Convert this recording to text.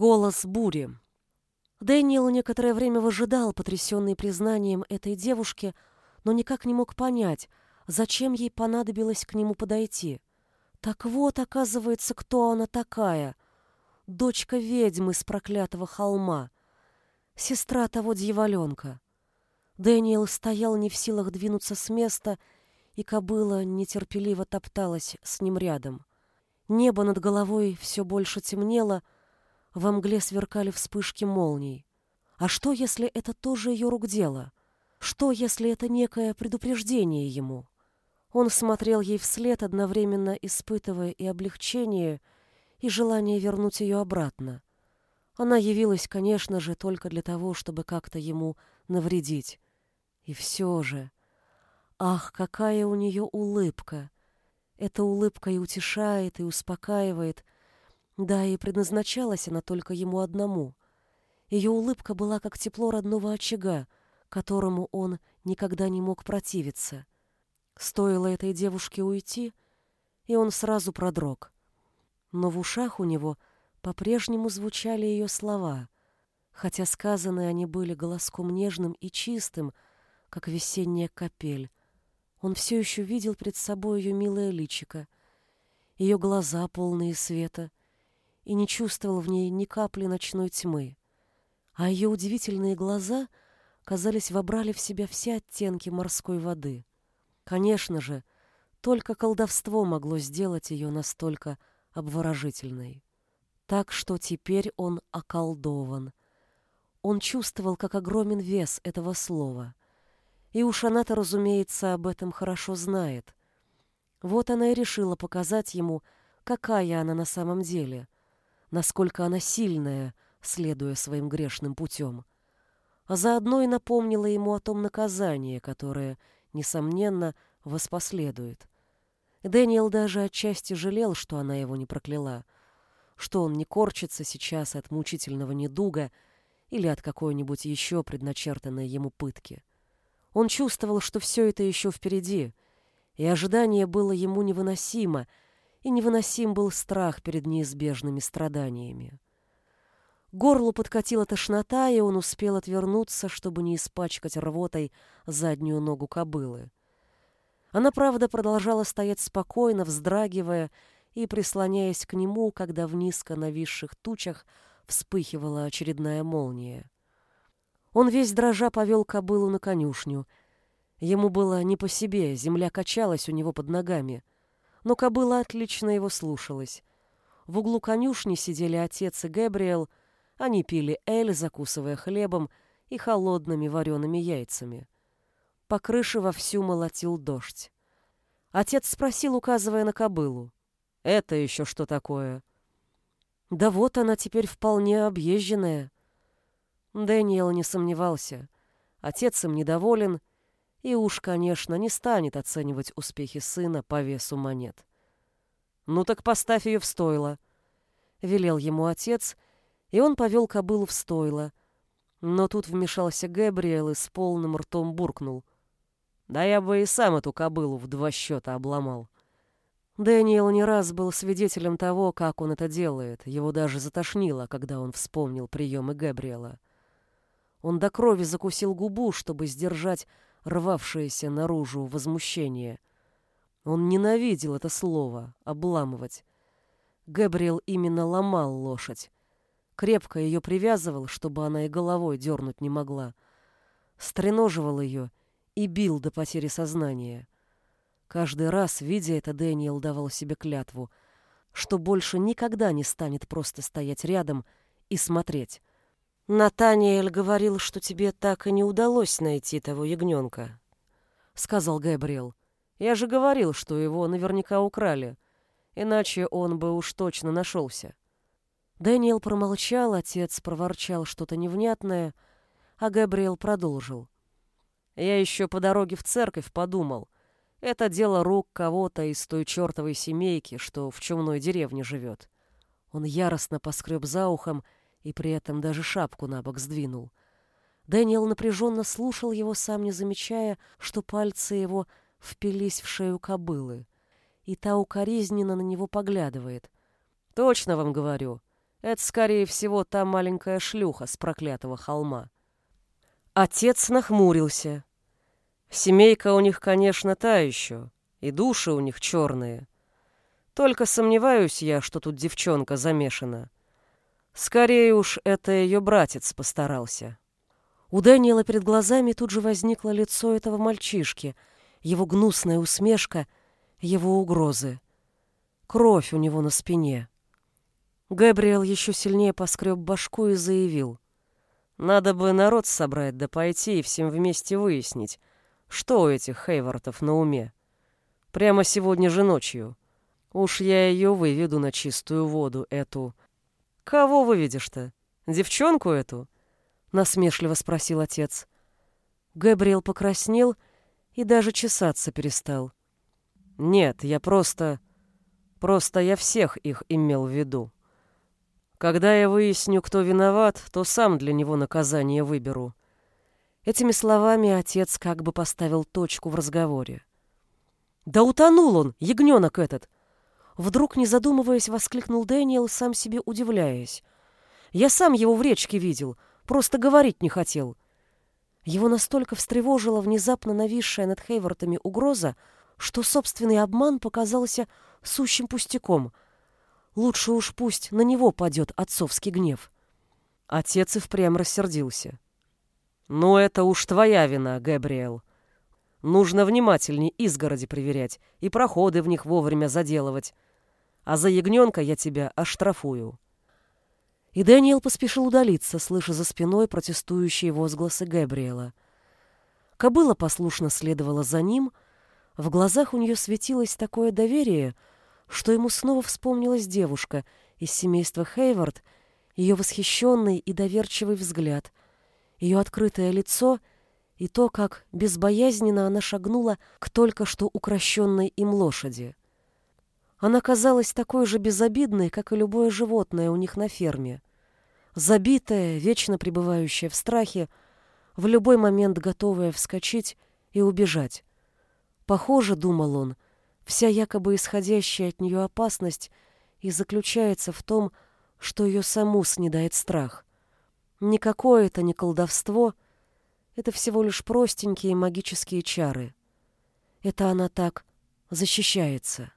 Голос бури. Дэниел некоторое время выжидал, потрясенный признанием этой девушки, но никак не мог понять, зачем ей понадобилось к нему подойти. Так вот, оказывается, кто она такая. Дочка ведьмы с проклятого холма. Сестра того дьяволенка. Дэниел стоял не в силах двинуться с места, и кобыла нетерпеливо топталась с ним рядом. Небо над головой все больше темнело, во мгле сверкали вспышки молний. А что, если это тоже ее рук дело? Что, если это некое предупреждение ему? Он смотрел ей вслед, одновременно испытывая и облегчение, и желание вернуть ее обратно. Она явилась, конечно же, только для того, чтобы как-то ему навредить. И все же... Ах, какая у нее улыбка! Эта улыбка и утешает, и успокаивает, да, и предназначалась она только ему одному. Ее улыбка была как тепло родного очага, которому он никогда не мог противиться. Стоило этой девушке уйти, и он сразу продрог. Но в ушах у него по-прежнему звучали ее слова, хотя сказанные они были голоском нежным и чистым, как весенняя капель. Он все еще видел пред собой ее милое личико, ее глаза, полные света, и не чувствовал в ней ни капли ночной тьмы. А ее удивительные глаза, казались, вобрали в себя все оттенки морской воды. Конечно же, только колдовство могло сделать ее настолько обворожительной. Так что теперь он околдован. Он чувствовал, как огромен вес этого слова. И уж она-то, разумеется, об этом хорошо знает. Вот она и решила показать ему, какая она на самом деле — насколько она сильная, следуя своим грешным путем. А заодно и напомнила ему о том наказании, которое, несомненно, воспоследует. Дэниел даже отчасти жалел, что она его не прокляла, что он не корчится сейчас от мучительного недуга или от какой-нибудь еще предначертанной ему пытки. Он чувствовал, что все это еще впереди, и ожидание было ему невыносимо — и невыносим был страх перед неизбежными страданиями. Горлу подкатила тошнота, и он успел отвернуться, чтобы не испачкать рвотой заднюю ногу кобылы. Она, правда, продолжала стоять спокойно, вздрагивая и прислоняясь к нему, когда в низко нависших тучах вспыхивала очередная молния. Он весь дрожа повел кобылу на конюшню. Ему было не по себе, земля качалась у него под ногами но кобыла отлично его слушалась. В углу конюшни сидели отец и Гэбриэл, они пили эль, закусывая хлебом и холодными вареными яйцами. По крыше вовсю молотил дождь. Отец спросил, указывая на кобылу. «Это еще что такое?» «Да вот она теперь вполне объезженная». Дэниел не сомневался. Отец им недоволен, и уж, конечно, не станет оценивать успехи сына по весу монет. «Ну так поставь ее в стойло», — велел ему отец, и он повел кобылу в стойло. Но тут вмешался Гэбриэл и с полным ртом буркнул. «Да я бы и сам эту кобылу в два счета обломал». Дэниел не раз был свидетелем того, как он это делает. Его даже затошнило, когда он вспомнил приемы Гэбриэла. Он до крови закусил губу, чтобы сдержать рвавшееся наружу возмущение. Он ненавидел это слово «обламывать». Габриэл именно ломал лошадь. Крепко ее привязывал, чтобы она и головой дернуть не могла. Стреноживал ее и бил до потери сознания. Каждый раз, видя это, Дэниел давал себе клятву, что больше никогда не станет просто стоять рядом и смотреть, «Натаниэль говорил, что тебе так и не удалось найти того ягненка», — сказал Габриэл. «Я же говорил, что его наверняка украли, иначе он бы уж точно нашелся». Дэниел промолчал, отец проворчал что-то невнятное, а Габриэл продолжил. «Я еще по дороге в церковь подумал. Это дело рук кого-то из той чертовой семейки, что в чумной деревне живет». Он яростно поскреб за ухом, — и при этом даже шапку на бок сдвинул. Дэниел напряженно слушал его, сам не замечая, что пальцы его впились в шею кобылы. И та укоризненно на него поглядывает. «Точно вам говорю, Это, скорее всего, та маленькая шлюха с проклятого холма. Отец нахмурился. Семейка у них, конечно, та еще, и души у них черные. Только сомневаюсь я, что тут девчонка замешана. Скорее уж, это ее братец постарался. У Дэниела перед глазами тут же возникло лицо этого мальчишки, его гнусная усмешка, его угрозы. Кровь у него на спине. Габриэл еще сильнее поскреб башку и заявил. «Надо бы народ собрать, да пойти и всем вместе выяснить, что у этих Хейвартов на уме. Прямо сегодня же ночью. Уж я ее выведу на чистую воду, эту... Кого выведешь-то? Девчонку эту?» Насмешливо спросил отец. Габриэл покраснел и даже чесаться перестал. «Нет, я просто... Просто я всех их имел в виду». Когда я выясню, кто виноват, то сам для него наказание выберу. Этими словами отец как бы поставил точку в разговоре. «Да утонул он, ягненок этот!» Вдруг, не задумываясь, воскликнул Дэниел, сам себе удивляясь. «Я сам его в речке видел, просто говорить не хотел». Его настолько встревожила внезапно нависшая над Хейвартами угроза, что собственный обман показался сущим пустяком — Лучше уж пусть на него падет отцовский гнев. Отец и впрямь рассердился. «Ну, это уж твоя вина, Габриэл. Нужно внимательней изгороди проверять и проходы в них вовремя заделывать. А за ягненка я тебя оштрафую». И Дэниел поспешил удалиться, слыша за спиной протестующие возгласы Габриэла. Кобыла послушно следовала за ним, в глазах у нее светилось такое доверие — что ему снова вспомнилась девушка из семейства Хейвард, ее восхищенный и доверчивый взгляд, ее открытое лицо и то, как безбоязненно она шагнула к только что укращенной им лошади. Она казалась такой же безобидной, как и любое животное у них на ферме. Забитая, вечно пребывающая в страхе, в любой момент готовая вскочить и убежать. Похоже, думал он, — Вся якобы исходящая от нее опасность и заключается в том, что ее саму снедает страх. Никакое это не колдовство, это всего лишь простенькие магические чары. Это она так защищается.